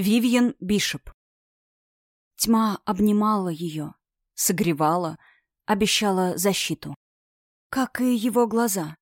Вивьен Бишоп. Тьма обнимала ее, согревала, обещала защиту. Как и его глаза.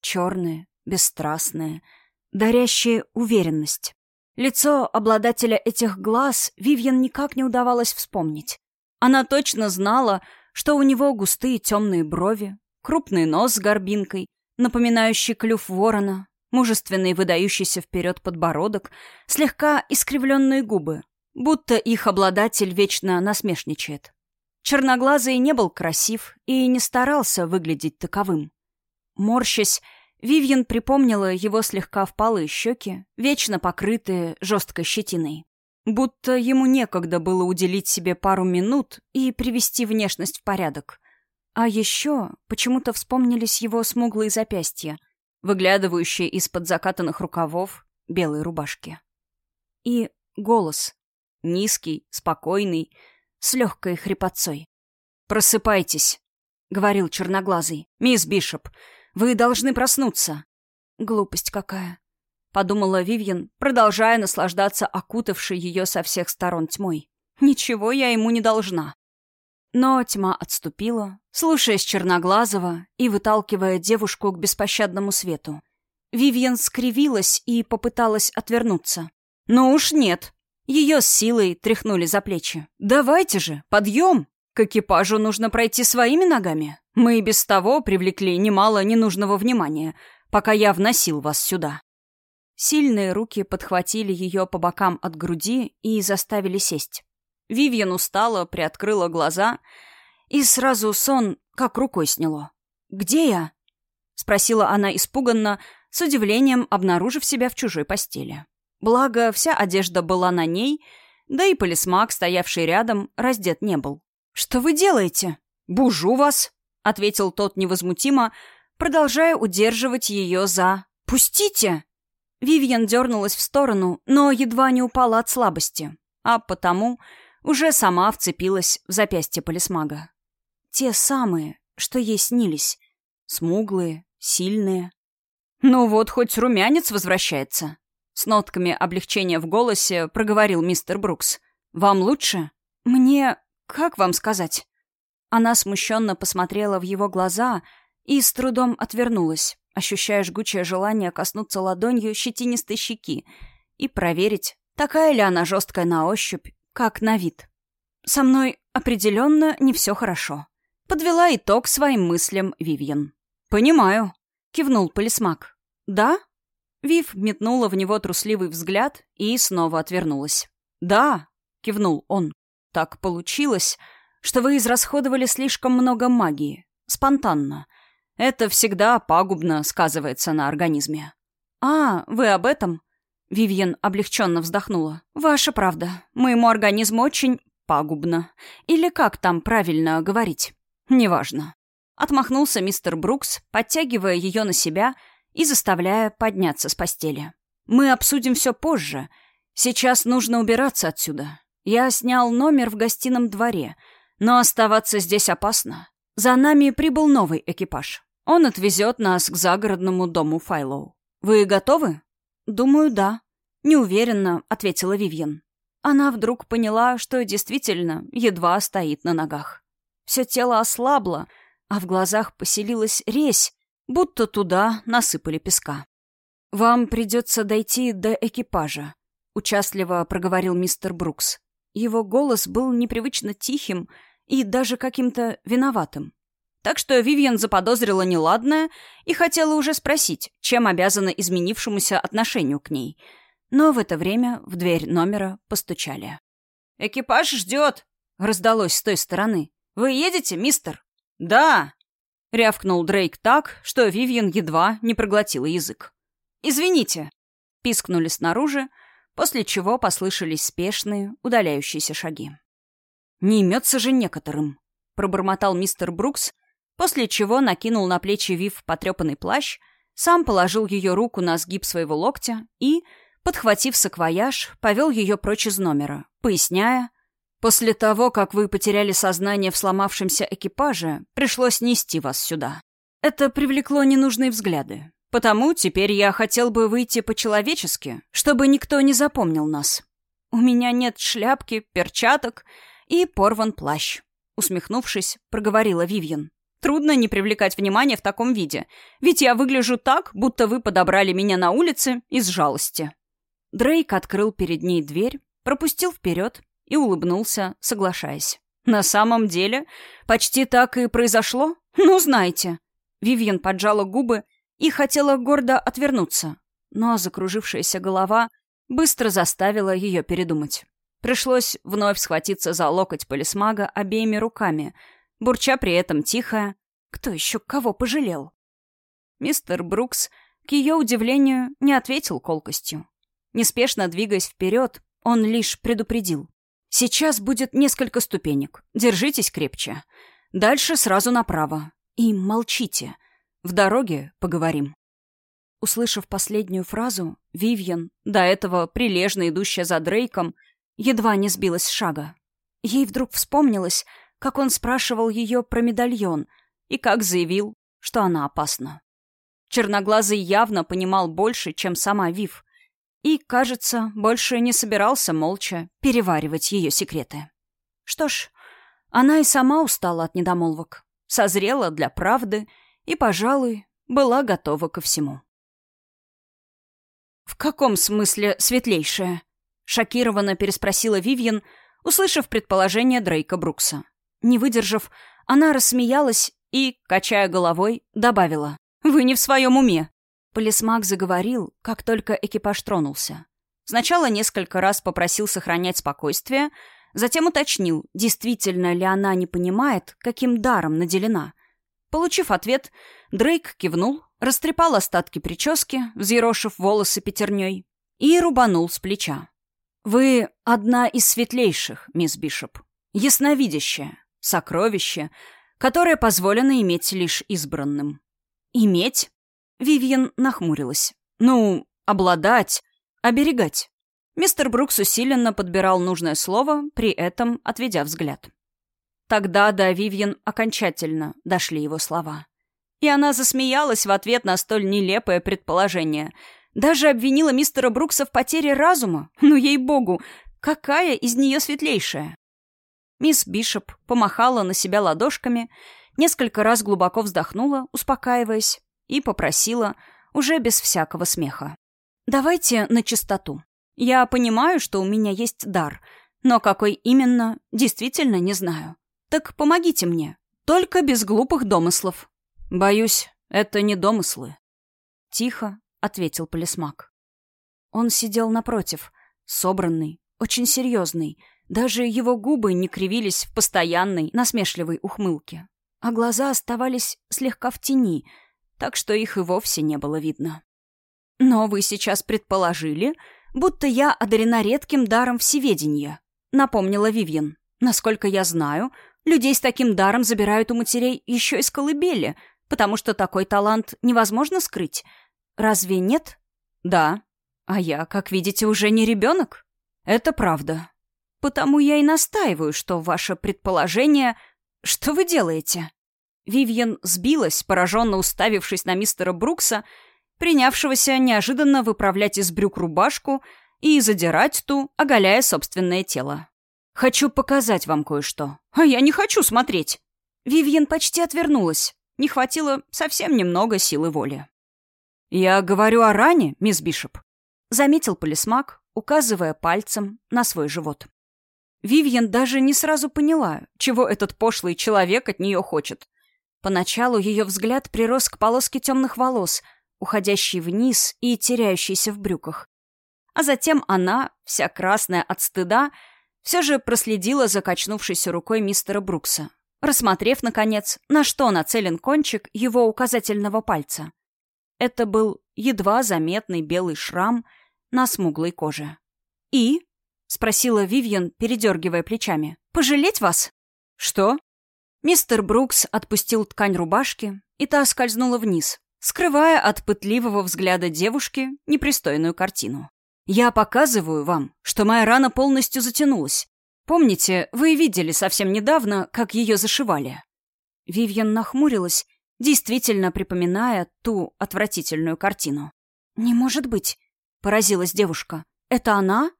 Черные, бесстрастные, дарящие уверенность. Лицо обладателя этих глаз Вивьен никак не удавалось вспомнить. Она точно знала, что у него густые темные брови, крупный нос с горбинкой, напоминающий клюв ворона, мужественный выдающийся вперед подбородок, слегка искривленные губы, будто их обладатель вечно насмешничает. Черноглазый не был красив и не старался выглядеть таковым. Морщась, Вивьен припомнила его слегка впалые щеки, вечно покрытые жесткой щетиной. Будто ему некогда было уделить себе пару минут и привести внешность в порядок. А еще почему-то вспомнились его смуглые запястья, выглядывающие из-под закатанных рукавов белой рубашки. И голос. Низкий, спокойный, с легкой хрипотцой. «Просыпайтесь», — говорил черноглазый. «Мисс Бишоп, вы должны проснуться». «Глупость какая», — подумала Вивьен, продолжая наслаждаться окутавшей ее со всех сторон тьмой. «Ничего я ему не должна». Но тьма отступила, слушаясь Черноглазого и выталкивая девушку к беспощадному свету. Вивьен скривилась и попыталась отвернуться. «Ну уж нет!» Ее с силой тряхнули за плечи. «Давайте же, подъем! К экипажу нужно пройти своими ногами. Мы и без того привлекли немало ненужного внимания, пока я вносил вас сюда». Сильные руки подхватили ее по бокам от груди и заставили сесть. Вивьен устала, приоткрыла глаза, и сразу сон как рукой сняло. «Где я?» — спросила она испуганно, с удивлением обнаружив себя в чужой постели. Благо, вся одежда была на ней, да и полисмак, стоявший рядом, раздет не был. «Что вы делаете?» «Бужу вас», — ответил тот невозмутимо, продолжая удерживать ее за... «Пустите!» Вивьен дернулась в сторону, но едва не упала от слабости, а потому уже сама вцепилась в запястье полисмага. Те самые, что ей снились. Смуглые, сильные. «Ну вот, хоть румянец возвращается», — с нотками облегчения в голосе проговорил мистер Брукс. «Вам лучше? Мне... как вам сказать?» Она смущенно посмотрела в его глаза и с трудом отвернулась, ощущая жгучее желание коснуться ладонью щетинистой щеки и проверить, такая ли она жесткая на ощупь как на вид. Со мной определенно не все хорошо. Подвела итог своим мыслям Вивьен. «Понимаю», — кивнул полисмак. «Да?» Вив метнула в него трусливый взгляд и снова отвернулась. «Да», — кивнул он. «Так получилось, что вы израсходовали слишком много магии. Спонтанно. Это всегда пагубно сказывается на организме». «А, вы об этом?» Вивьен облегченно вздохнула. «Ваша правда. Моему организму очень пагубно. Или как там правильно говорить? Неважно». Отмахнулся мистер Брукс, подтягивая ее на себя и заставляя подняться с постели. «Мы обсудим все позже. Сейчас нужно убираться отсюда. Я снял номер в гостином дворе, но оставаться здесь опасно. За нами прибыл новый экипаж. Он отвезет нас к загородному дому Файлоу. Вы готовы?» «Думаю, да», — неуверенно ответила Вивьен. Она вдруг поняла, что действительно едва стоит на ногах. Все тело ослабло, а в глазах поселилась резь, будто туда насыпали песка. «Вам придется дойти до экипажа», — участливо проговорил мистер Брукс. Его голос был непривычно тихим и даже каким-то виноватым. Так что Вивьен заподозрила неладное и хотела уже спросить, чем обязана изменившемуся отношению к ней. Но в это время в дверь номера постучали. «Экипаж ждет!» — раздалось с той стороны. «Вы едете, мистер?» «Да!» — рявкнул Дрейк так, что Вивьен едва не проглотила язык. «Извините!» — пискнули снаружи, после чего послышались спешные, удаляющиеся шаги. «Не имется же некоторым!» — пробормотал мистер Брукс, после чего накинул на плечи Вив потрепанный плащ, сам положил ее руку на сгиб своего локтя и, подхватив саквояж, повел ее прочь из номера, поясняя, «После того, как вы потеряли сознание в сломавшемся экипаже, пришлось нести вас сюда. Это привлекло ненужные взгляды. Потому теперь я хотел бы выйти по-человечески, чтобы никто не запомнил нас. У меня нет шляпки, перчаток и порван плащ. Усмехнувшись, проговорила Вивьен. Трудно не привлекать внимание в таком виде, ведь я выгляжу так, будто вы подобрали меня на улице из жалости. Дрейк открыл перед ней дверь, пропустил вперед и улыбнулся, соглашаясь. На самом деле, почти так и произошло. Ну, знаете. Вивьен поджала губы и хотела гордо отвернуться, но закружившаяся голова быстро заставила ее передумать. Пришлось вновь схватиться за локоть полисмага обеими руками, бурча при этом тихо «Кто еще кого пожалел?» Мистер Брукс, к ее удивлению, не ответил колкостью. Неспешно двигаясь вперед, он лишь предупредил. «Сейчас будет несколько ступенек. Держитесь крепче. Дальше сразу направо. И молчите. В дороге поговорим». Услышав последнюю фразу, Вивьен, до этого прилежно идущая за Дрейком, едва не сбилась с шага. Ей вдруг вспомнилось, как он спрашивал ее про медальон и как заявил, что она опасна. Черноглазый явно понимал больше, чем сама Вив, и, кажется, больше не собирался молча переваривать ее секреты. Что ж, она и сама устала от недомолвок, созрела для правды и, пожалуй, была готова ко всему. «В каком смысле светлейшая?» — шокированно переспросила Вивьен, услышав предположение Дрейка Брукса. Не выдержав, она рассмеялась и, качая головой, добавила. «Вы не в своем уме!» Полисмак заговорил, как только экипаж тронулся. Сначала несколько раз попросил сохранять спокойствие, затем уточнил, действительно ли она не понимает, каким даром наделена. Получив ответ, Дрейк кивнул, растрепал остатки прически, взъерошив волосы пятерней, и рубанул с плеча. «Вы одна из светлейших, мисс Бишоп. Ясновидящая, сокровище, которое позволено иметь лишь избранным». «Иметь?» Вивьен нахмурилась. «Ну, обладать, оберегать». Мистер Брукс усиленно подбирал нужное слово, при этом отведя взгляд. Тогда до Вивьен окончательно дошли его слова. И она засмеялась в ответ на столь нелепое предположение. Даже обвинила мистера Брукса в потере разума. Ну, ей-богу, какая из нее светлейшая? Мисс Бишоп помахала на себя ладошками, несколько раз глубоко вздохнула, успокаиваясь, и попросила, уже без всякого смеха. «Давайте на чистоту. Я понимаю, что у меня есть дар, но какой именно, действительно не знаю. Так помогите мне. Только без глупых домыслов. «Боюсь, это не домыслы». «Тихо», — ответил полисмак. Он сидел напротив, собранный, очень серьезный. Даже его губы не кривились в постоянной, насмешливой ухмылке. А глаза оставались слегка в тени, так что их и вовсе не было видно. «Но вы сейчас предположили, будто я одарена редким даром всеведения», — напомнила Вивьен. «Насколько я знаю, людей с таким даром забирают у матерей еще из колыбели, потому что такой талант невозможно скрыть. Разве нет? Да. А я, как видите, уже не ребенок. Это правда. Потому я и настаиваю, что ваше предположение... Что вы делаете? Вивьен сбилась, пораженно уставившись на мистера Брукса, принявшегося неожиданно выправлять из брюк рубашку и задирать ту, оголяя собственное тело. «Хочу показать вам кое-что». «А я не хочу смотреть». Вивьен почти отвернулась, не хватило совсем немного силы воли. «Я говорю о ране, мисс Бишоп», — заметил полисмак, указывая пальцем на свой живот. Вивьен даже не сразу поняла, чего этот пошлый человек от нее хочет. Поначалу ее взгляд прирос к полоске темных волос, уходящей вниз и теряющейся в брюках. А затем она, вся красная от стыда, все же проследила за качнувшейся рукой мистера Брукса, рассмотрев, наконец, на что нацелен кончик его указательного пальца. Это был едва заметный белый шрам на смуглой коже. «И?» — спросила Вивьен, передергивая плечами. «Пожалеть вас?» «Что?» Мистер Брукс отпустил ткань рубашки, и та скользнула вниз, скрывая от пытливого взгляда девушки непристойную картину. «Я показываю вам, что моя рана полностью затянулась, Помните, вы видели совсем недавно, как ее зашивали?» Вивьен нахмурилась, действительно припоминая ту отвратительную картину. «Не может быть», — поразилась девушка. «Это она?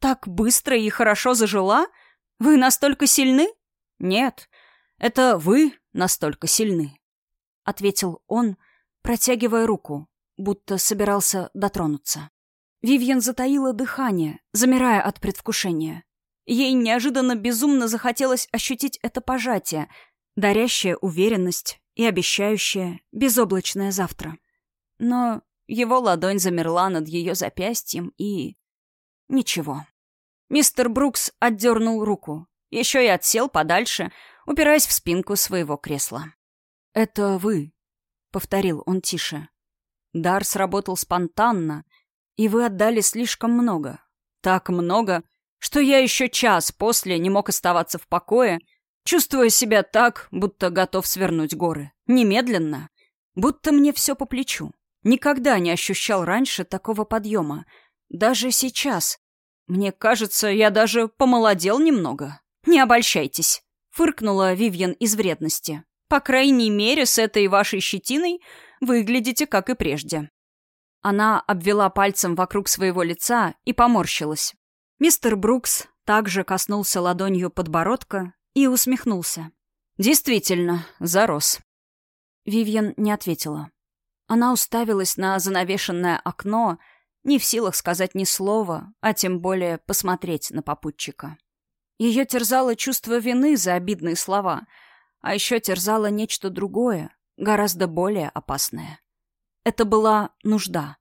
так быстро и хорошо зажила? Вы настолько сильны?» «Нет, это вы настолько сильны», — ответил он, протягивая руку, будто собирался дотронуться. Вивьен затаила дыхание, замирая от предвкушения. Ей неожиданно безумно захотелось ощутить это пожатие, дарящее уверенность и обещающее безоблачное завтра. Но его ладонь замерла над ее запястьем и... Ничего. Мистер Брукс отдернул руку. Еще и отсел подальше, упираясь в спинку своего кресла. «Это вы», — повторил он тише. «Дар сработал спонтанно, и вы отдали слишком много. Так много, что я еще час после не мог оставаться в покое, чувствуя себя так, будто готов свернуть горы. Немедленно. Будто мне все по плечу. Никогда не ощущал раньше такого подъема. Даже сейчас. Мне кажется, я даже помолодел немного. Не обольщайтесь. Фыркнула Вивьен из вредности. По крайней мере, с этой вашей щетиной выглядите как и прежде. Она обвела пальцем вокруг своего лица и поморщилась. Мистер Брукс также коснулся ладонью подбородка и усмехнулся. «Действительно, зарос». Вивьен не ответила. Она уставилась на занавешенное окно, не в силах сказать ни слова, а тем более посмотреть на попутчика. Ее терзало чувство вины за обидные слова, а еще терзало нечто другое, гораздо более опасное. Это была нужда.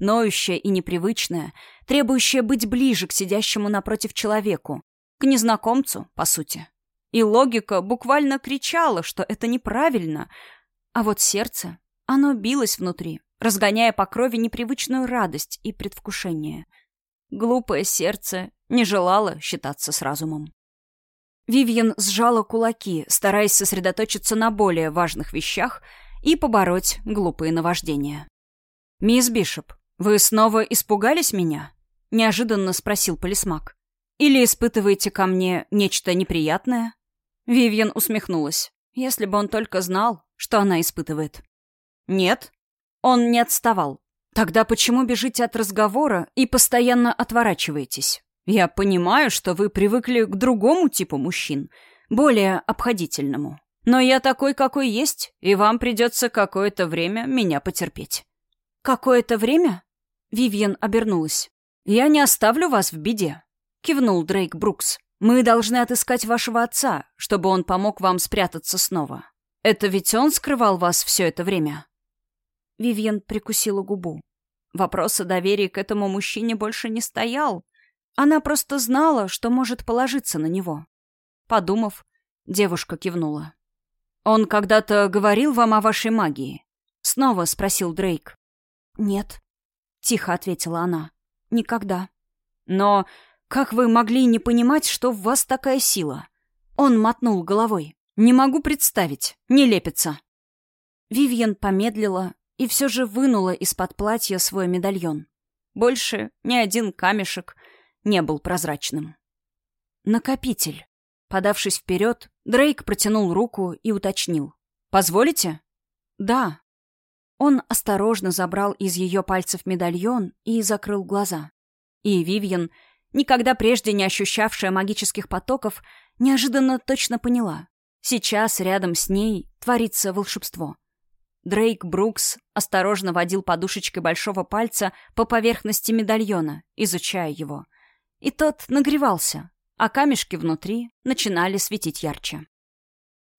Ноющая и непривычная, требующая быть ближе к сидящему напротив человеку, к незнакомцу, по сути. И логика буквально кричала, что это неправильно, а вот сердце оно билось внутри, разгоняя по крови непривычную радость и предвкушение. Глупое сердце не желало считаться с разумом. Вивьен сжала кулаки, стараясь сосредоточиться на более важных вещах и побороть глупые наваждения. «Мисс Бишоп, вы снова испугались меня?» — неожиданно спросил полисмак. «Или испытываете ко мне нечто неприятное?» Вивьен усмехнулась. Если бы он только знал, что она испытывает. Нет. Он не отставал. Тогда почему бежите от разговора и постоянно отворачиваетесь? Я понимаю, что вы привыкли к другому типу мужчин, более обходительному. Но я такой, какой есть, и вам придется какое-то время меня потерпеть. Какое-то время? Вивьен обернулась. Я не оставлю вас в беде, кивнул Дрейк Брукс. Мы должны отыскать вашего отца, чтобы он помог вам спрятаться снова. Это ведь он скрывал вас все это время? Вивьен прикусила губу. Вопрос о доверии к этому мужчине больше не стоял. Она просто знала, что может положиться на него. Подумав, девушка кивнула. «Он когда-то говорил вам о вашей магии?» Снова спросил Дрейк. «Нет», — тихо ответила она. «Никогда». «Но как вы могли не понимать, что в вас такая сила?» Он мотнул головой. «Не могу представить. Не лепится». Вивьен помедлила и все же вынула из-под платья свой медальон. Больше ни один камешек не был прозрачным. «Накопитель». Подавшись вперед, Дрейк протянул руку и уточнил. «Позволите?» «Да». Он осторожно забрал из ее пальцев медальон и закрыл глаза. И Вивьен, никогда прежде не ощущавшая магических потоков, неожиданно точно поняла. Сейчас рядом с ней творится волшебство. Дрейк Брукс осторожно водил подушечкой большого пальца по поверхности медальона, изучая его. И тот нагревался, а камешки внутри начинали светить ярче.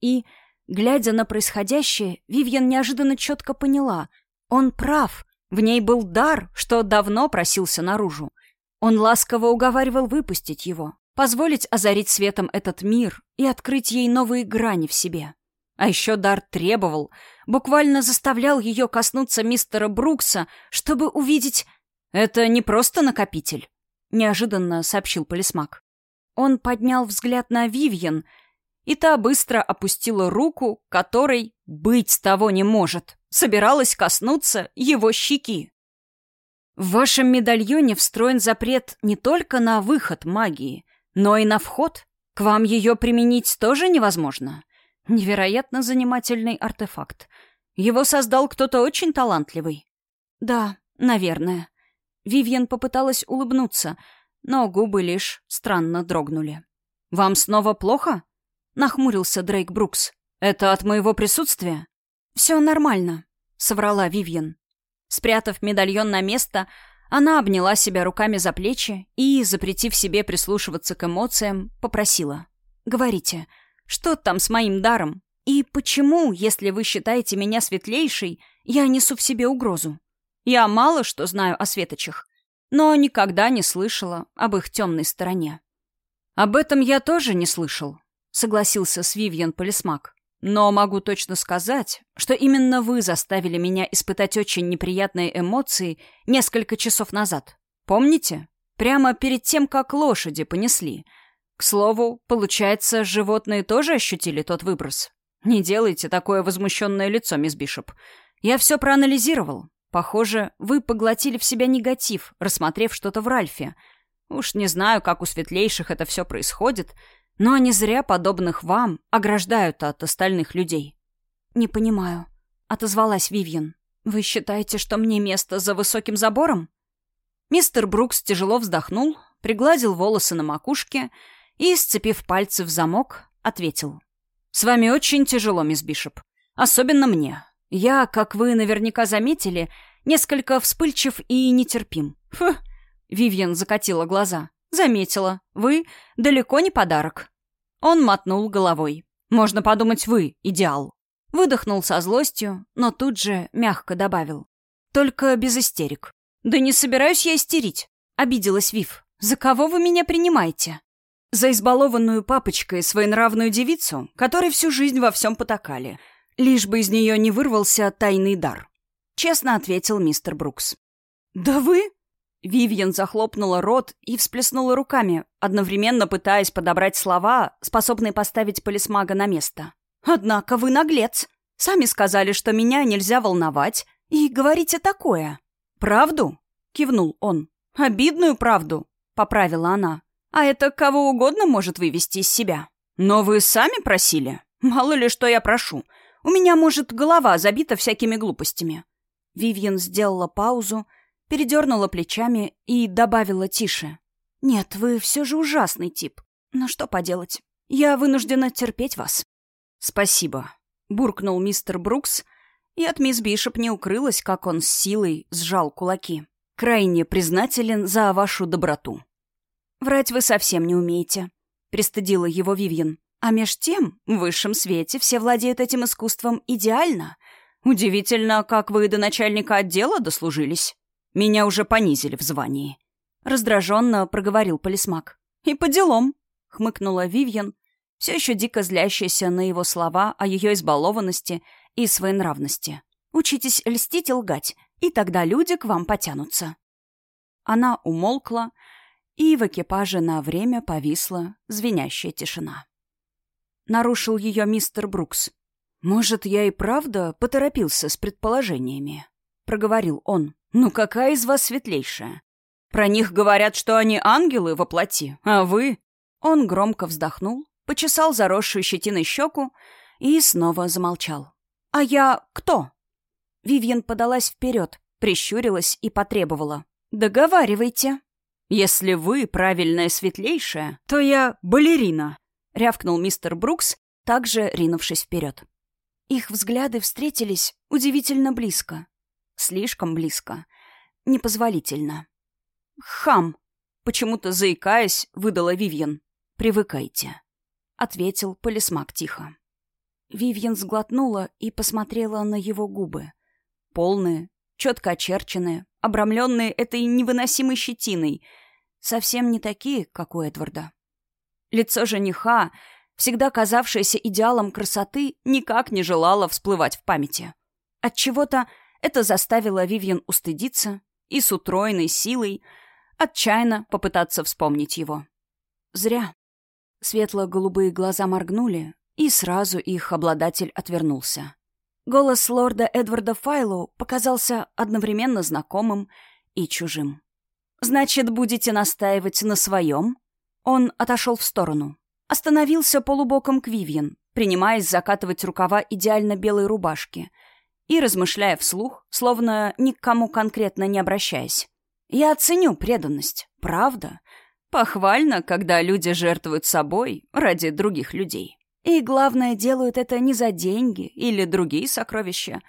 И, глядя на происходящее, Вивьен неожиданно четко поняла. Он прав, в ней был дар, что давно просился наружу. Он ласково уговаривал выпустить его, позволить озарить светом этот мир и открыть ей новые грани в себе. А еще дар требовал, буквально заставлял ее коснуться мистера Брукса, чтобы увидеть... «Это не просто накопитель», — неожиданно сообщил полисмак. Он поднял взгляд на Вивьен, и та быстро опустила руку, которой быть того не может, собиралась коснуться его щеки. В вашем медальоне встроен запрет не только на выход магии, но и на вход. К вам ее применить тоже невозможно. Невероятно занимательный артефакт. Его создал кто-то очень талантливый. Да, наверное. Вивьен попыталась улыбнуться, но губы лишь странно дрогнули. «Вам снова плохо?» — нахмурился Дрейк Брукс. «Это от моего присутствия?» «Все нормально», — соврала Вивьен. Спрятав медальон на место, она обняла себя руками за плечи и, запретив себе прислушиваться к эмоциям, попросила. «Говорите, что там с моим даром? И почему, если вы считаете меня светлейшей, я несу в себе угрозу? Я мало что знаю о светочах, но никогда не слышала об их темной стороне». «Об этом я тоже не слышал», — согласился с Вивьен Полисмак. «Но могу точно сказать, что именно вы заставили меня испытать очень неприятные эмоции несколько часов назад. Помните? Прямо перед тем, как лошади понесли. Слову, получается, животные тоже ощутили тот выброс? Не делайте такое возмущенное лицо, мисс Бишоп. Я все проанализировал. Похоже, вы поглотили в себя негатив, рассмотрев что-то в Ральфе — Уж не знаю, как у светлейших это все происходит, но не зря подобных вам ограждают от остальных людей. «Не понимаю», — отозвалась Вивьен. «Вы считаете, что мне место за высоким забором?» Мистер Брукс тяжело вздохнул, пригладил волосы на макушке и, сцепив пальцы в замок, ответил. «С вами очень тяжело, мисс Бишоп. Особенно мне. Я, как вы наверняка заметили, несколько вспыльчив и нетерпим. Фух, Вивьен закатила глаза. «Заметила. Вы далеко не подарок». Он мотнул головой. «Можно подумать, вы идеал». Выдохнул со злостью, но тут же мягко добавил. «Только без истерик». «Да не собираюсь я истерить», — обиделась Вив. «За кого вы меня принимаете?» «За избалованную папочкой своенравную девицу, которой всю жизнь во всем потакали, лишь бы из нее не вырвался тайный дар», — честно ответил мистер Брукс. «Да вы?» Вивьен захлопнула рот и всплеснула руками, одновременно пытаясь подобрать слова, способные поставить полисмага на место. «Однако вы наглец. Сами сказали, что меня нельзя волновать, и говорите такое». «Правду?» — кивнул он. «Обидную правду», — поправила она. «А это кого угодно может вывести из себя». «Но вы сами просили? Мало ли, что я прошу. У меня, может, голова забита всякими глупостями». Вивьен сделала паузу, — передернула плечами и добавила тише. «Нет, вы все же ужасный тип. Но что поделать? Я вынуждена терпеть вас». «Спасибо», — буркнул мистер Брукс, и от мисс Бишоп не укрылось, как он с силой сжал кулаки. «Крайне признателен за вашу доброту». «Врать вы совсем не умеете», — пристыдила его Вивьен. «А меж тем, в высшем свете все владеют этим искусством идеально. Удивительно, как вы до начальника отдела дослужились». Меня уже понизили в звании. Раздраженно проговорил полисмак. И по делам, хмыкнула Вивьен, все еще дико злящаяся на его слова о ее избалованности и своенравности. Учитесь льстить и лгать, и тогда люди к вам потянутся. Она умолкла, и в экипаже на время повисла звенящая тишина. Нарушил ее мистер Брукс. «Может, я и правда поторопился с предположениями?» — проговорил он. «Ну какая из вас светлейшая? Про них говорят, что они ангелы во плоти, а вы...» Он громко вздохнул, почесал заросшую щетиной щеку и снова замолчал. «А я кто?» Вивьен подалась вперед, прищурилась и потребовала. «Договаривайте». «Если вы правильная светлейшая, то я балерина», — рявкнул мистер Брукс, также ринувшись вперед. Их взгляды встретились удивительно близко. Слишком близко. Непозволительно. «Хам!» — почему-то заикаясь, выдала Вивьен. «Привыкайте», — ответил полисмак тихо. Вивьен сглотнула и посмотрела на его губы. Полные, четко очерченные, обрамленные этой невыносимой щетиной, совсем не такие, как у Эдварда. Лицо жениха, всегда казавшееся идеалом красоты, никак не желало всплывать в памяти. Отчего-то это заставило Вивьен устыдиться и с утроенной силой отчаянно попытаться вспомнить его. Зря. Светло-голубые глаза моргнули, и сразу их обладатель отвернулся. Голос лорда Эдварда Файлоу показался одновременно знакомым и чужим. «Значит, будете настаивать на своем?» Он отошел в сторону. Остановился полубоком к Вивьен, принимаясь закатывать рукава идеально белой рубашки — и размышляя вслух, словно ни к кому конкретно не обращаясь. «Я оценю преданность, правда, Похвально, когда люди жертвуют собой ради других людей. И, главное, делают это не за деньги или другие сокровища,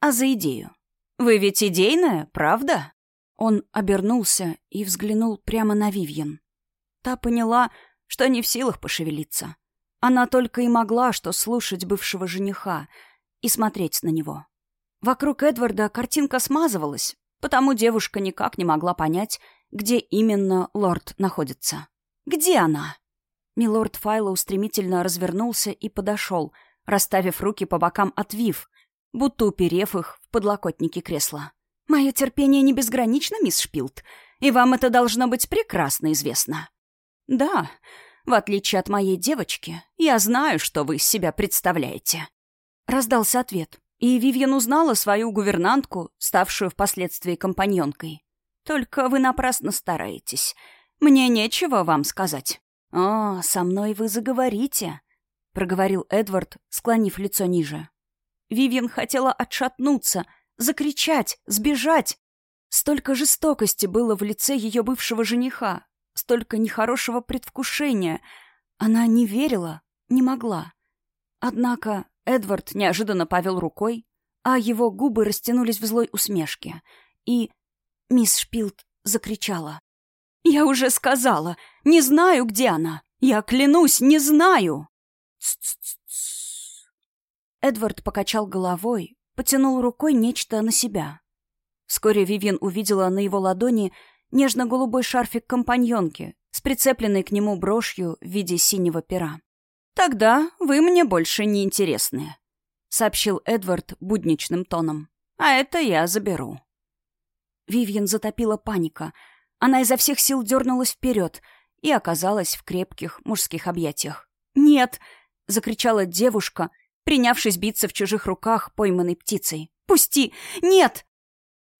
а за идею. Вы ведь идейная, правда?» Он обернулся и взглянул прямо на Вивьен. Та поняла, что не в силах пошевелиться. Она только и могла что слушать бывшего жениха и смотреть на него. Вокруг Эдварда картинка смазывалась, потому девушка никак не могла понять, где именно лорд находится. «Где она?» Милорд Файлоу стремительно развернулся и подошел, расставив руки по бокам от Вив, будто уперев их в подлокотники кресла. «Мое терпение не безгранично, мисс Шпилт, и вам это должно быть прекрасно известно». «Да, в отличие от моей девочки, я знаю, что вы из себя представляете». Раздался ответ, и Вивьен узнала свою гувернантку, ставшую впоследствии компаньонкой. «Только вы напрасно стараетесь. Мне нечего вам сказать». «О, со мной вы заговорите», — проговорил Эдвард, склонив лицо ниже. Вивьен хотела отшатнуться — закричать, сбежать. Столько жестокости было в лице ее бывшего жениха, столько нехорошего предвкушения. Она не верила, не могла. Однако Эдвард неожиданно повел рукой, а его губы растянулись в злой усмешке. И мисс Шпилд закричала. «Я уже сказала, не знаю, где она. Я клянусь, не знаю!» Эдвард покачал головой, потянул рукой нечто на себя. Вскоре Вивьен увидела на его ладони нежно-голубой шарфик компаньонки с прицепленной к нему брошью в виде синего пера. «Тогда вы мне больше не интересны», — сообщил Эдвард будничным тоном. «А это я заберу». Вивьен затопила паника. Она изо всех сил дернулась вперед и оказалась в крепких мужских объятиях. «Нет!» — закричала девушка — принявшись биться в чужих руках пойманной птицей. «Пусти! Нет!»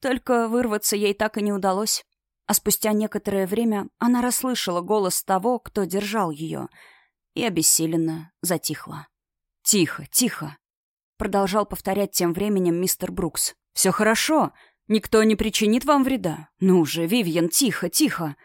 Только вырваться ей так и не удалось. А спустя некоторое время она расслышала голос того, кто держал ее, и обессиленно затихла. «Тихо, тихо!» — продолжал повторять тем временем мистер Брукс. «Все хорошо. Никто не причинит вам вреда. Ну же, Вивьен, тихо, тихо!»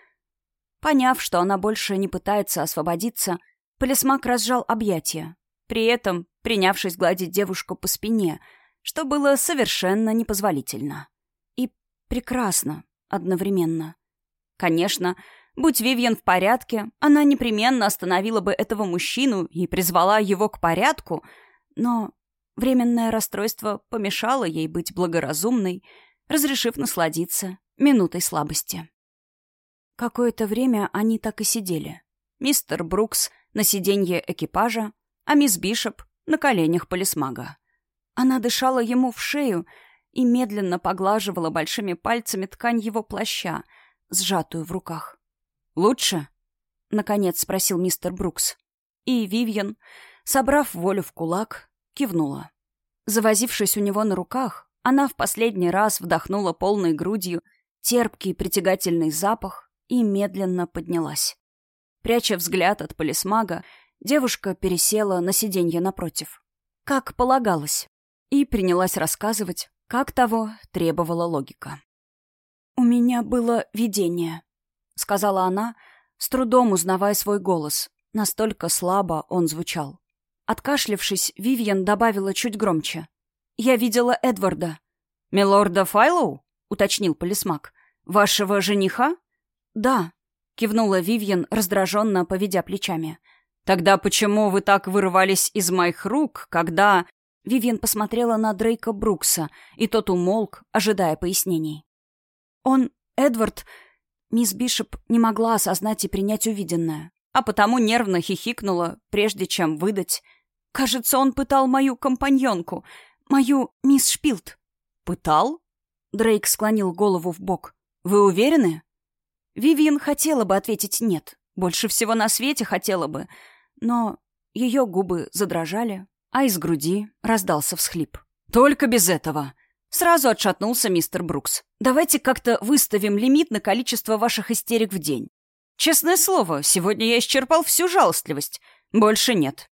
Поняв, что она больше не пытается освободиться, Полисмак разжал объятия, при этом принявшись гладить девушку по спине, что было совершенно непозволительно. И прекрасно одновременно. Конечно, будь Вивьен в порядке, она непременно остановила бы этого мужчину и призвала его к порядку, но временное расстройство помешало ей быть благоразумной, разрешив насладиться минутой слабости. Какое-то время они так и сидели. Мистер Брукс на сиденье экипажа, а мисс Бишоп на коленях полисмага. Она дышала ему в шею и медленно поглаживала большими пальцами ткань его плаща, сжатую в руках. «Лучше?» — наконец спросил мистер Брукс. И Вивьен, собрав волю в кулак, кивнула. Завозившись у него на руках, она в последний раз вдохнула полной грудью терпкий притягательный запах и медленно поднялась. Пряча взгляд от полисмага, Девушка пересела на сиденье напротив. Как полагалось. И принялась рассказывать, как того требовала логика. «У меня было видение», — сказала она, с трудом узнавая свой голос. Настолько слабо он звучал. Откашлившись, Вивьен добавила чуть громче. «Я видела Эдварда». «Милорда Файлоу?» — уточнил полисмак. «Вашего жениха?» «Да», — кивнула Вивьен, раздраженно поведя плечами. «Тогда почему вы так вырывались из моих рук, когда...» Вивьен посмотрела на Дрейка Брукса, и тот умолк, ожидая пояснений. «Он, Эдвард...» Мисс Бишоп не могла осознать и принять увиденное, а потому нервно хихикнула, прежде чем выдать. «Кажется, он пытал мою компаньонку, мою мисс Шпилт». «Пытал?» Дрейк склонил голову в бок. «Вы уверены?» Вивиан хотела бы ответить «нет». Больше всего на свете хотела бы, но ее губы задрожали, а из груди раздался всхлип. «Только без этого!» Сразу отшатнулся мистер Брукс. «Давайте как-то выставим лимит на количество ваших истерик в день. Честное слово, сегодня я исчерпал всю жалостливость. Больше нет».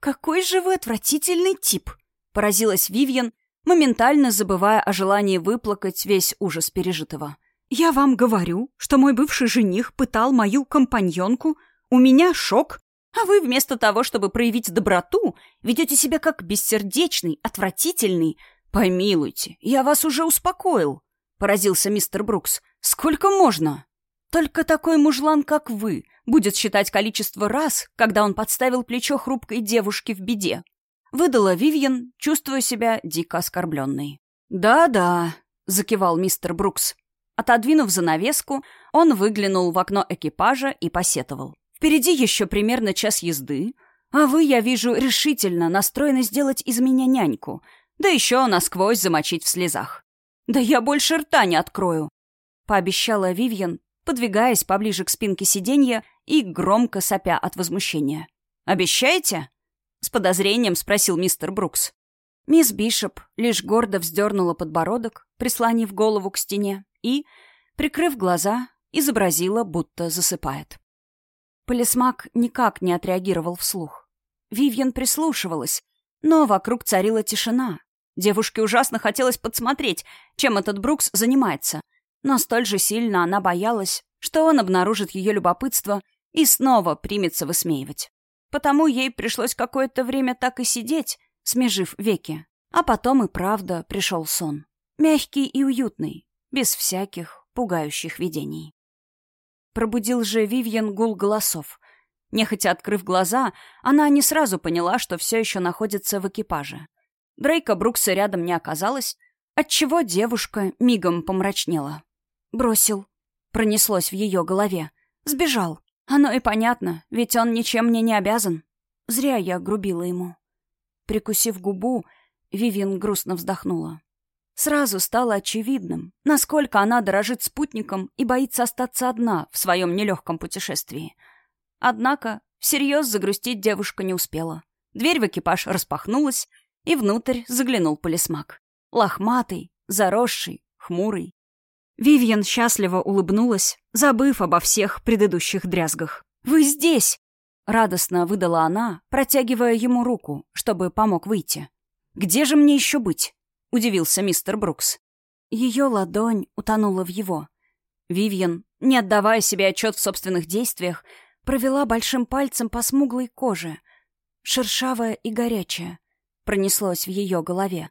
«Какой же вы отвратительный тип!» — поразилась Вивьен, моментально забывая о желании выплакать весь ужас пережитого. Я вам говорю, что мой бывший жених пытал мою компаньонку. У меня шок. А вы вместо того, чтобы проявить доброту, ведете себя как бессердечный, отвратительный. Помилуйте, я вас уже успокоил, поразился мистер Брукс. Сколько можно? Только такой мужлан, как вы, будет считать количество раз, когда он подставил плечо хрупкой девушке в беде. Выдала Вивьен, чувствуя себя дико оскорбленной. «Да-да», — закивал мистер Брукс. Отодвинув занавеску, он выглянул в окно экипажа и посетовал. «Впереди еще примерно час езды, а вы, я вижу, решительно настроены сделать из меня няньку, да еще насквозь замочить в слезах. Да я больше рта не открою», — пообещала Вивьен, подвигаясь поближе к спинке сиденья и громко сопя от возмущения. «Обещаете?» — с подозрением спросил мистер Брукс. Мисс Бишоп лишь гордо вздернула подбородок, прислонив голову к стене, и, прикрыв глаза, изобразила, будто засыпает. Полисмак никак не отреагировал вслух. Вивьен прислушивалась, но вокруг царила тишина. Девушке ужасно хотелось подсмотреть, чем этот Брукс занимается, но столь же сильно она боялась, что он обнаружит ее любопытство и снова примется высмеивать. Потому ей пришлось какое-то время так и сидеть, смежив веки. А потом и правда пришел сон. Мягкий и уютный, без всяких пугающих видений. Пробудил же Вивьен гул голосов. Нехотя открыв глаза, она не сразу поняла, что все еще находится в экипаже. Дрейка Брукса рядом не оказалось, отчего девушка мигом помрачнела. «Бросил», — пронеслось в ее голове. «Сбежал. Оно и понятно, ведь он ничем мне не обязан. Зря я грубила ему». Прикусив губу, Вивин грустно вздохнула. Сразу стало очевидным, насколько она дорожит спутником и боится остаться одна в своем нелегком путешествии. Однако всерьез загрустить девушка не успела. Дверь в экипаж распахнулась, и внутрь заглянул полисмак. Лохматый, заросший, хмурый. Вивьен счастливо улыбнулась, забыв обо всех предыдущих дрязгах. «Вы здесь!» — радостно выдала она, протягивая ему руку, чтобы помог выйти. «Где же мне еще быть?» — удивился мистер Брукс. Ее ладонь утонула в его. Вивьен, не отдавая себе отчет в собственных действиях, провела большим пальцем по смуглой коже. Шершавая и горячая. Пронеслось в ее голове.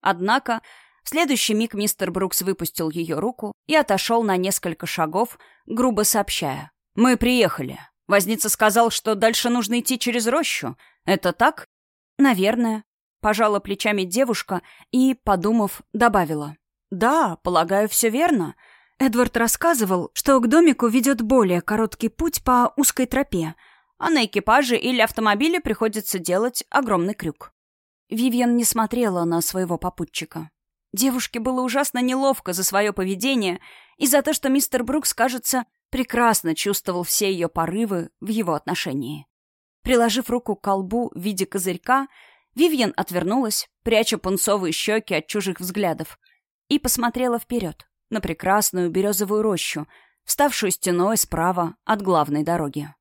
Однако в следующий миг мистер Брукс выпустил ее руку и отошел на несколько шагов, грубо сообщая. «Мы приехали. Возница сказал, что дальше нужно идти через рощу. Это так?» «Наверное», — пожала плечами девушка и, подумав, добавила. «Да, полагаю, все верно. Эдвард рассказывал, что к домику ведет более короткий путь по узкой тропе, а на экипаже или автомобиле приходится делать огромный крюк». Вивьен не смотрела на своего попутчика. Девушке было ужасно неловко за свое поведение и за то, что мистер Брукс, кажется, прекрасно чувствовал все ее порывы в его отношении. Приложив руку к колбу в виде козырька, Вивьен отвернулась, пряча пунцовые щеки от чужих взглядов, и посмотрела вперед, на прекрасную березовую рощу, вставшую стеной справа от главной дороги.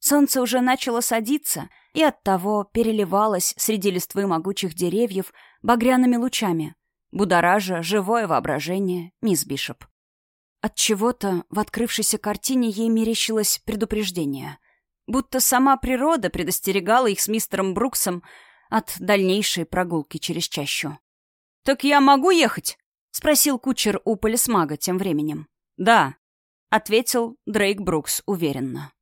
Солнце уже начало садиться и оттого переливалось среди листвы могучих деревьев багряными лучами, будоража живое воображение мисс Бишоп. От чего-то в открывшейся картине ей мерещилось предупреждение, будто сама природа предостерегала их с мистером Бруксом от дальнейшей прогулки через чащу. «Так я могу ехать?» — спросил кучер у полисмага тем временем. «Да», — ответил Дрейк Брукс уверенно.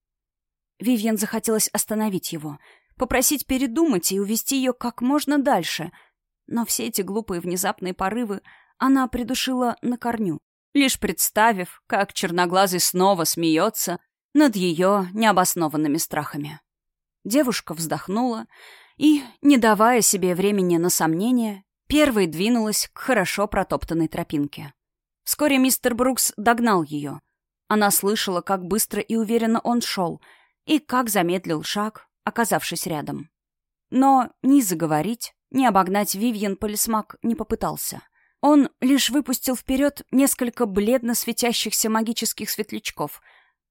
Вивьен захотелось остановить его, попросить передумать и увести ее как можно дальше — но все эти глупые внезапные порывы она придушила на корню, лишь представив, как черноглазый снова смеется над ее необоснованными страхами. Девушка вздохнула и, не давая себе времени на сомнения, первой двинулась к хорошо протоптанной тропинке. Вскоре мистер Брукс догнал ее. Она слышала, как быстро и уверенно он шел, и как замедлил шаг, оказавшись рядом. Но ни заговорить, ни обогнать Вивьен Полисмак не попытался. Он лишь выпустил вперед несколько бледно светящихся магических светлячков,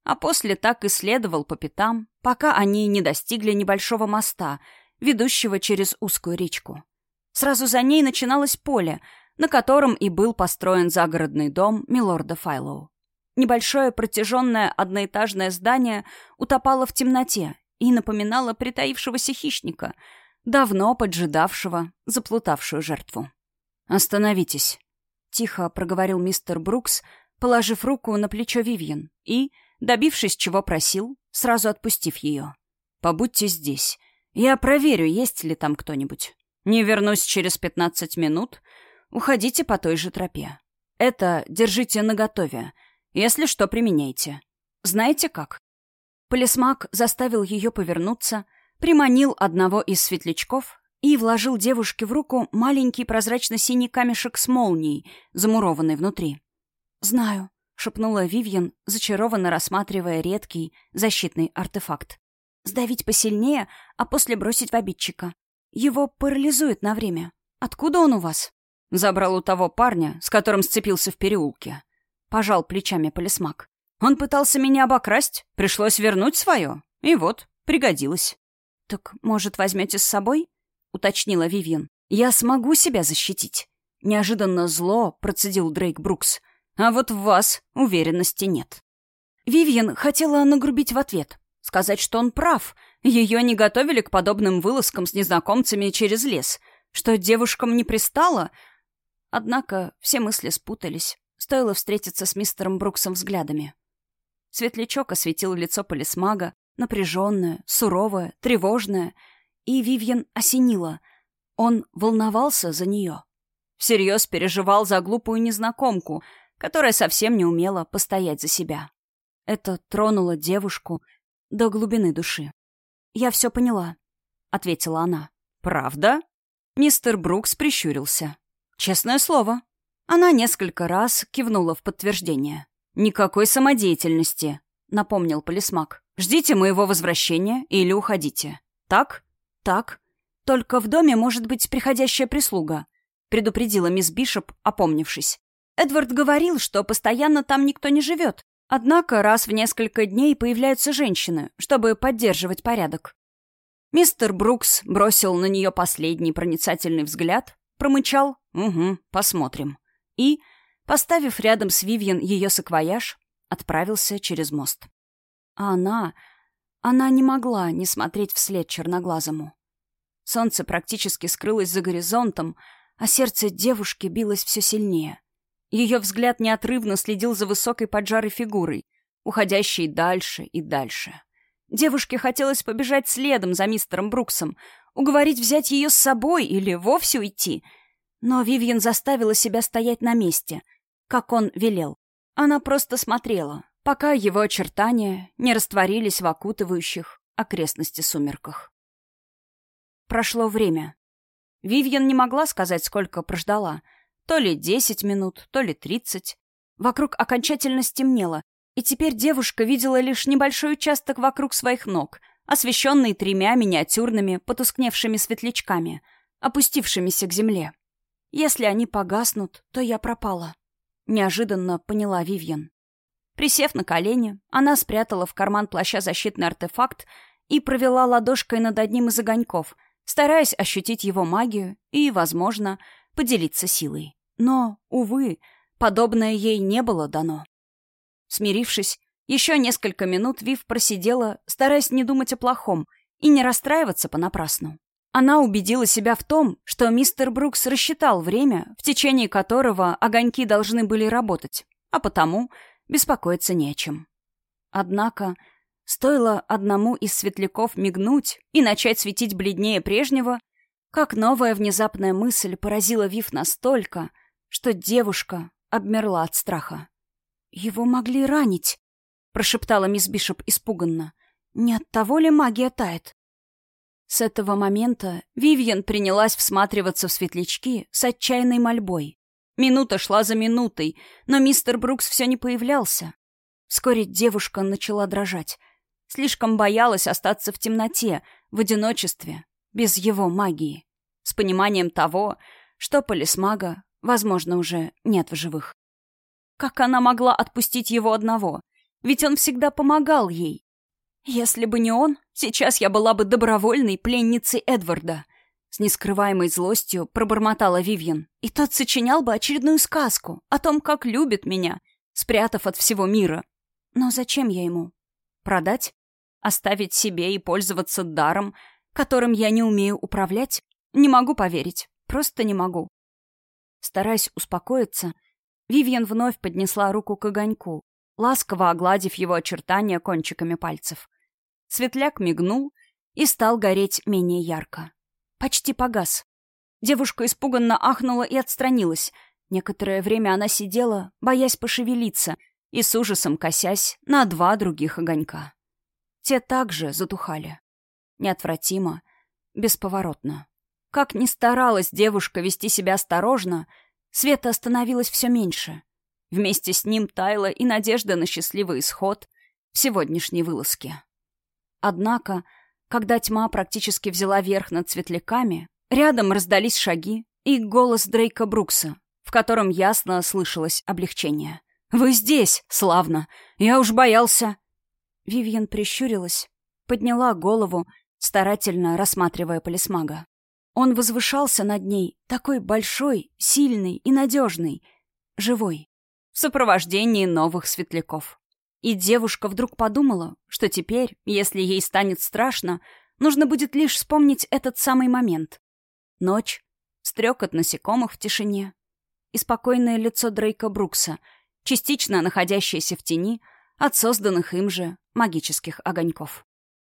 а после так и следовал по пятам, пока они не достигли небольшого моста, ведущего через узкую речку. Сразу за ней начиналось поле, на котором и был построен загородный дом милорда Файлоу. Небольшое протяженное одноэтажное здание утопало в темноте и напоминало притаившегося хищника, давно поджидавшего заплутавшую жертву. «Остановитесь», — тихо проговорил мистер Брукс, положив руку на плечо Вивьен и, добившись чего просил, сразу отпустив ее. «Побудьте здесь. Я проверю, есть ли там кто-нибудь. Не вернусь через пятнадцать минут. Уходите по той же тропе. Это держите наготове. Если что, применяйте. Знаете как?» Полисмак заставил ее повернуться, приманил одного из светлячков и вложил девушке в руку маленький прозрачно-синий камешек с молнией, замурованный внутри. «Знаю», — шепнула Вивьен, зачарованно рассматривая редкий защитный артефакт. «Сдавить посильнее, а после бросить в обидчика. Его парализует на время. Откуда он у вас?» Забрал у того парня, с которым сцепился в переулке. Пожал плечами полисмак. Он пытался меня обокрасть, пришлось вернуть свое. И вот, пригодилось. «Так, может, возьмете с собой?» — уточнила Вивьен. «Я смогу себя защитить». Неожиданно зло процедил Дрейк Брукс — а вот в вас уверенности нет. Вивьен хотела нагрубить в ответ. Сказать, что он прав. Ее не готовили к подобным вылазкам с незнакомцами через лес. Что девушкам не пристало. Однако все мысли спутались. Стоило встретиться с мистером Бруксом взглядами. Светлячок осветил лицо полисмага, напряженное, суровое, тревожное, и Вивьен осенила. Он волновался за нее. Всерьез переживал за глупую незнакомку — которая совсем не умела постоять за себя. Это тронуло девушку до глубины души. «Я все поняла», — ответила она. «Правда?» Мистер Брукс прищурился. «Честное слово». Она несколько раз кивнула в подтверждение. «Никакой самодеятельности», — напомнил полисмак. «Ждите моего возвращения или уходите». «Так?» «Так. Только в доме может быть приходящая прислуга», — предупредила мисс Бишоп, опомнившись. Эдвард говорил, что постоянно там никто не живет. Однако раз в несколько дней появляются женщины, чтобы поддерживать порядок. Мистер Брукс бросил на нее последний проницательный взгляд, промычал «Угу, посмотрим». И, поставив рядом с Вивьен ее саквояж, отправился через мост. А она... Она не могла не смотреть вслед черноглазому. Солнце практически скрылось за горизонтом, а сердце девушки билось все сильнее. Ее взгляд неотрывно следил за высокой поджарой фигурой, уходящей дальше и дальше. Девушке хотелось побежать следом за мистером Бруксом, уговорить взять ее с собой или вовсе уйти. Но Вивьен заставила себя стоять на месте, как он велел. Она просто смотрела, пока его очертания не растворились в окутывающих окрестности сумерках. Прошло время. Вивьен не могла сказать, сколько прождала — то ли десять минут, то ли тридцать. Вокруг окончательно стемнело, и теперь девушка видела лишь небольшой участок вокруг своих ног, освещенный тремя миниатюрными, потускневшими светлячками, опустившимися к земле. «Если они погаснут, то я пропала», — неожиданно поняла Вивьен. Присев на колени, она спрятала в карман плаща защитный артефакт и провела ладошкой над одним из огоньков, стараясь ощутить его магию и, возможно, поделиться силой. Но, увы, подобное ей не было дано. Смирившись, еще несколько минут Вив просидела, стараясь не думать о плохом и не расстраиваться понапрасну. Она убедила себя в том, что мистер Брукс рассчитал время, в течение которого огоньки должны были работать, а потому беспокоиться не о чем. Однако, стоило одному из светляков мигнуть и начать светить бледнее прежнего, как новая внезапная мысль поразила Вив настолько, что девушка обмерла от страха. «Его могли ранить», — прошептала мисс Бишоп испуганно. «Не от того ли магия тает?» С этого момента Вивьен принялась всматриваться в светлячки с отчаянной мольбой. Минута шла за минутой, но мистер Брукс все не появлялся. Вскоре девушка начала дрожать. Слишком боялась остаться в темноте, в одиночестве, без его магии с пониманием того, что полисмага, возможно, уже нет в живых. Как она могла отпустить его одного? Ведь он всегда помогал ей. Если бы не он, сейчас я была бы добровольной пленницей Эдварда. С нескрываемой злостью пробормотала Вивьен. И тот сочинял бы очередную сказку о том, как любит меня, спрятав от всего мира. Но зачем я ему? Продать? Оставить себе и пользоваться даром, которым я не умею управлять? Не могу поверить. Просто не могу. Стараясь успокоиться, Вивьен вновь поднесла руку к огоньку, ласково огладив его очертания кончиками пальцев. Светляк мигнул и стал гореть менее ярко. Почти погас. Девушка испуганно ахнула и отстранилась. Некоторое время она сидела, боясь пошевелиться, и с ужасом косясь на два других огонька. Те также затухали. Неотвратимо, бесповоротно. Как ни старалась девушка вести себя осторожно, света становилось все меньше. Вместе с ним таяла и надежда на счастливый исход в сегодняшней вылазке. Однако, когда тьма практически взяла верх над светляками, рядом раздались шаги и голос Дрейка Брукса, в котором ясно слышалось облегчение. «Вы здесь! Славно! Я уж боялся!» Вивьен прищурилась, подняла голову, старательно рассматривая полисмага. Он возвышался над ней, такой большой, сильный и надежный, живой, в сопровождении новых светляков. И девушка вдруг подумала, что теперь, если ей станет страшно, нужно будет лишь вспомнить этот самый момент. Ночь, стрекот насекомых в тишине и спокойное лицо Дрейка Брукса, частично находящееся в тени от созданных им же магических огоньков.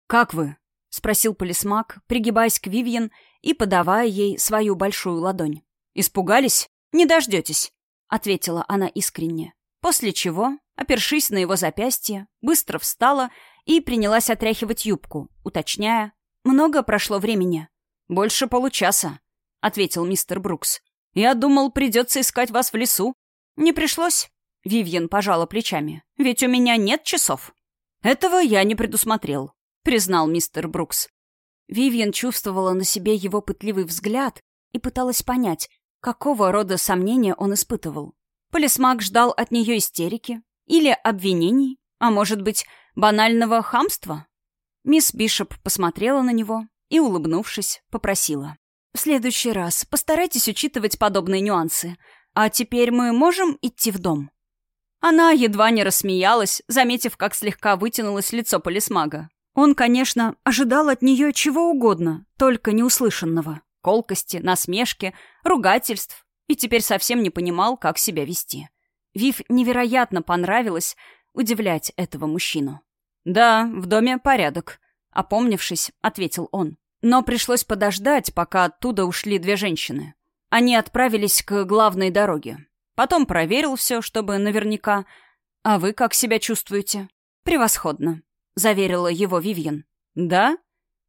«Как вы?» — спросил полисмак, пригибаясь к Вивьен и подавая ей свою большую ладонь. «Испугались? Не дождетесь», — ответила она искренне. После чего опершись на его запястье, быстро встала и принялась отряхивать юбку, уточняя. «Много прошло времени?» «Больше получаса», — ответил мистер Брукс. «Я думал, придется искать вас в лесу». «Не пришлось», — Вивьен пожала плечами. «Ведь у меня нет часов». «Этого я не предусмотрел», — признал мистер Брукс. Вивьен чувствовала на себе его пытливый взгляд и пыталась понять, какого рода сомнения он испытывал. Полисмак ждал от нее истерики, или обвинений, а может быть, банального хамства? Мисс Бишоп посмотрела на него и, улыбнувшись, попросила. «В следующий раз постарайтесь учитывать подобные нюансы. А теперь мы можем идти в дом?» Она едва не рассмеялась, заметив, как слегка вытянулось лицо полисмага. Он, конечно, ожидал от нее чего угодно, только неуслышанного. Колкости, насмешки, ругательств. И теперь совсем не понимал, как себя вести. Вив невероятно понравилось удивлять этого мужчину. «Да, в доме порядок», — опомнившись, ответил он. Но пришлось подождать, пока оттуда ушли две женщины. Они отправились к главной дороге. Потом проверил все, чтобы наверняка. «А вы как себя чувствуете?» «Превосходно», — заверила его Вивьен. «Да?»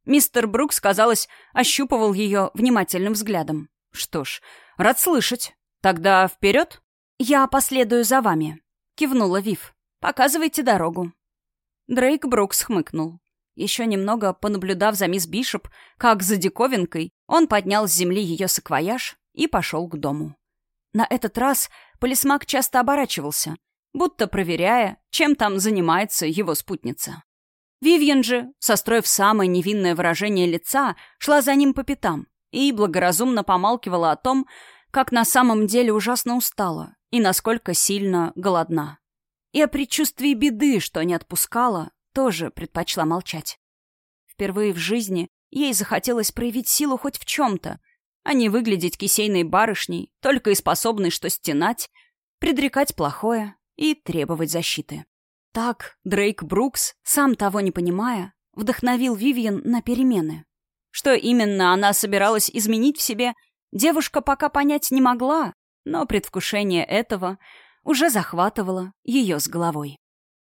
Мистер Брукс, казалось, ощупывал ее внимательным взглядом. «Что ж, рад слышать. Тогда вперед?» «Я последую за вами», — кивнула Вив. «Показывайте дорогу». Дрейк Брукс хмыкнул. Еще немного понаблюдав за мисс Бишоп, как за диковинкой, он поднял с земли ее саквояж и пошел к дому. На этот раз полисмак часто оборачивался, будто проверяя, чем там занимается его спутница. Вивьен же, состроив самое невинное выражение лица, шла за ним по пятам и благоразумно помалкивала о том, как на самом деле ужасно устала и насколько сильно голодна. И о предчувствии беды, что не отпускала, тоже предпочла молчать. Впервые в жизни ей захотелось проявить силу хоть в чем-то, а не выглядеть кисейной барышней, только и способной что стенать, предрекать плохое и требовать защиты. Так Дрейк Брукс, сам того не понимая, вдохновил Вивиан на перемены. Что именно она собиралась изменить в себе, девушка пока понять не могла, но предвкушение этого уже захватывало ее с головой.